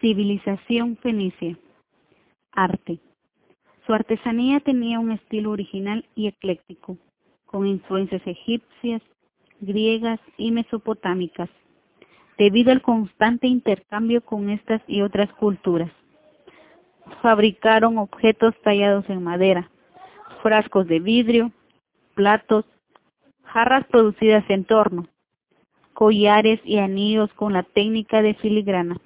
Civilización fenicia. Arte. Su artesanía tenía un estilo original y ecléctico, con influencias egipcias, griegas y mesopotámicas, debido al constante intercambio con estas y otras culturas. Fabricaron objetos tallados en madera, frascos de vidrio, platos, jarras producidas en torno, collares y anillos con la técnica de filigrana,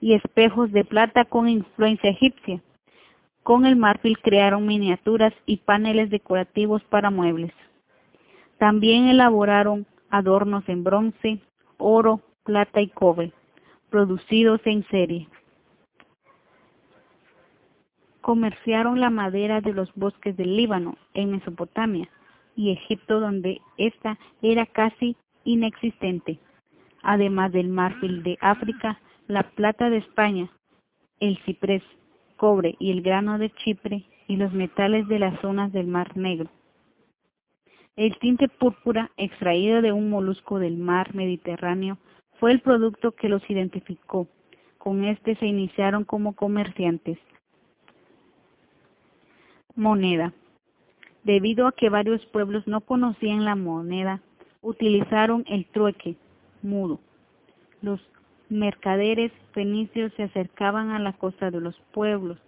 y espejos de plata con influencia egipcia. Con el marfil crearon miniaturas y paneles decorativos para muebles. También elaboraron adornos en bronce, oro, plata y cobre, producidos en serie. Comerciaron la madera de los bosques del Líbano, en Mesopotamia y Egipto, donde ésta era casi inexistente, además del marfil de África, la plata de España, el ciprés, cobre y el grano de Chipre y los metales de las zonas del Mar Negro. El tinte púrpura extraído de un molusco del mar Mediterráneo fue el producto que los identificó. Con este se iniciaron como comerciantes. Moneda. Debido a que varios pueblos no conocían la moneda, utilizaron el trueque mudo. Los mercaderes fenicios se acercaban a la costa de los pueblos,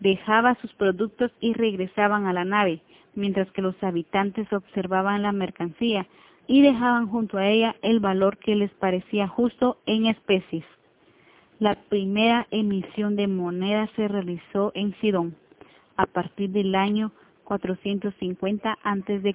dejaban sus productos y regresaban a la nave, mientras que los habitantes observaban la mercancía y dejaban junto a ella el valor que les parecía justo en especies. La primera emisión de moneda se realizó en Sidón a partir del año 450 a.C.